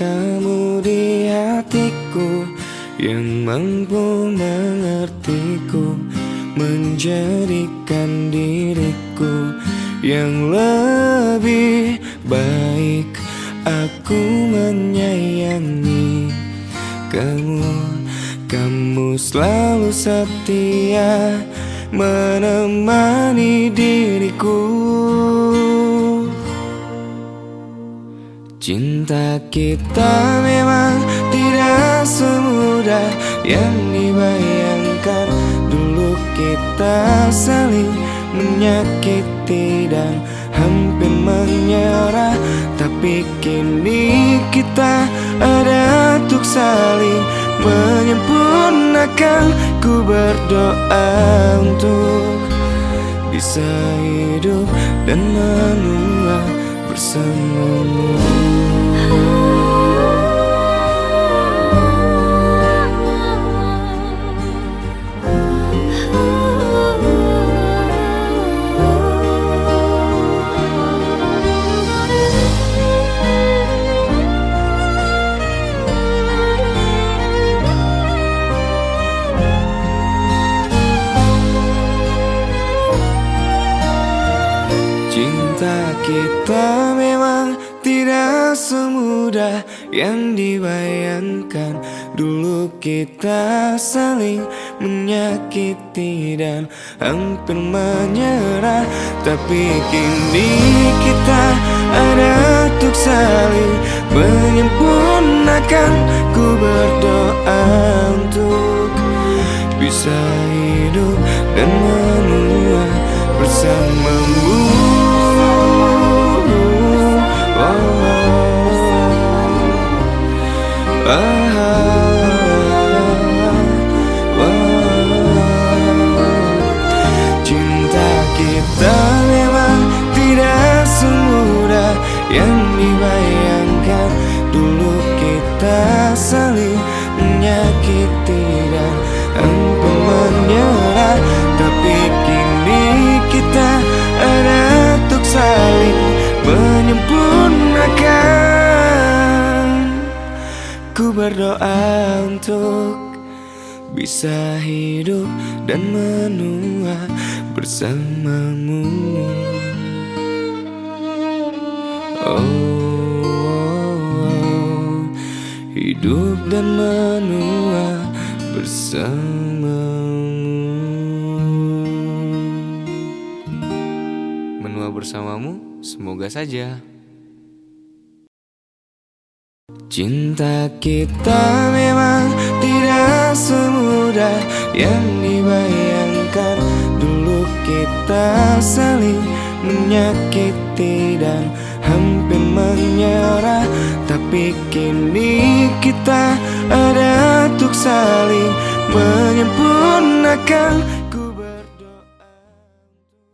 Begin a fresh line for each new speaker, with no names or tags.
kamu di hatiku Yang mampu mengertiku Menjadikan diriku Yang lebih baik. Aku menyayangi kamu Kamu selalu setia Menemani diriku. Cinta kita memang tidak semudah yang dibayangkan. Dulu kita saling menyakiti dan hampir menyerah. Tapi kini kita ada untuk saling menyempurnakan. Ku berdoa untuk bisa hidup dan menua bersamamu Cinta kita memang tidak semudah yang dibayangkan. Dulu kita saling menyakiti dan hampir menyerah. Tapi kini kita ada untuk saling menyempurnakan. Ku berdoa untuk bisa hidup dan menua bersamamu Cinta kita memang tidak semudah yang dibayangkan. Dulu kita saling menyakiti dan menyempurnakan Ku berdoa untuk bisa hidup dan menua bersamamu oh, oh, oh. Hidup dan menua bersamamu bersamamu semoga saja. Cinta kita memang tidak semudah yang dibayangkan. Dulu kita saling menyakiti dan hampir menyerah. Tapi kini kita ada untuk saling menyempurnakan